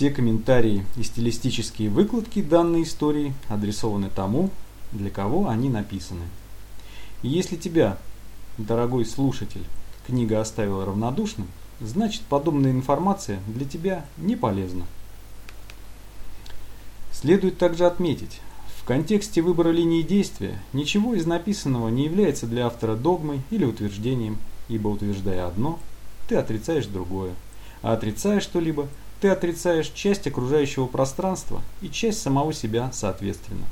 Все комментарии и стилистические выкладки данной истории адресованы тому, для кого они написаны. И если тебя, дорогой слушатель, книга оставила равнодушным, значит подобная информация для тебя не полезна. Следует также отметить, в контексте выбора линии действия ничего из написанного не является для автора догмой или утверждением, ибо утверждая одно, ты отрицаешь другое, а отрицая что-либо, ты отрицаешь часть окружающего пространства и часть самого себя соответственно.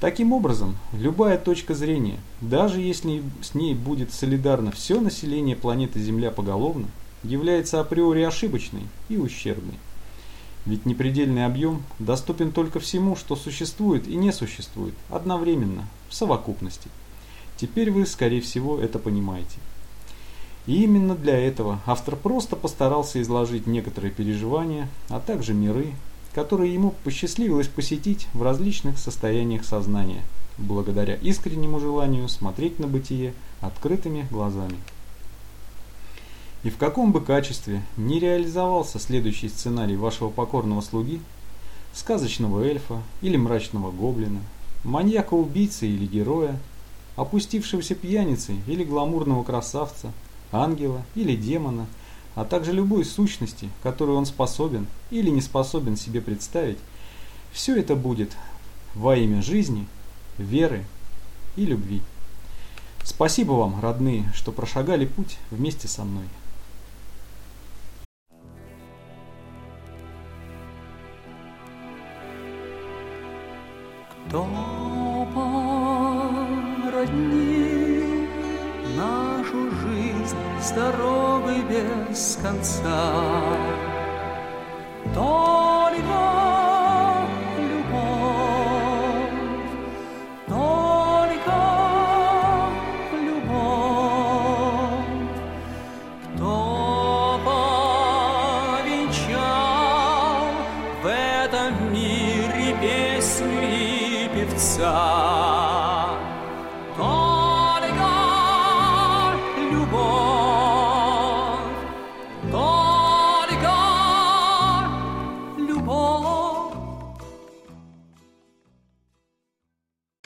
Таким образом, любая точка зрения, даже если с ней будет солидарно все население планеты Земля поголовно, является априори ошибочной и ущербной. Ведь непредельный объем доступен только всему, что существует и не существует, одновременно, в совокупности. Теперь вы, скорее всего, это понимаете. И именно для этого автор просто постарался изложить некоторые переживания, а также миры, которые ему посчастливилось посетить в различных состояниях сознания, благодаря искреннему желанию смотреть на бытие открытыми глазами. И в каком бы качестве не реализовался следующий сценарий вашего покорного слуги, сказочного эльфа или мрачного гоблина, маньяка-убийцы или героя, опустившегося пьяницы или гламурного красавца, ангела или демона – а также любой сущности, которую он способен или не способен себе представить, все это будет во имя жизни, веры и любви. Спасибо вам, родные, что прошагали путь вместе со мной. Кто породнил с дорогой без конца. Только любовь, только любовь, кто повенчал в этом мире песню певца.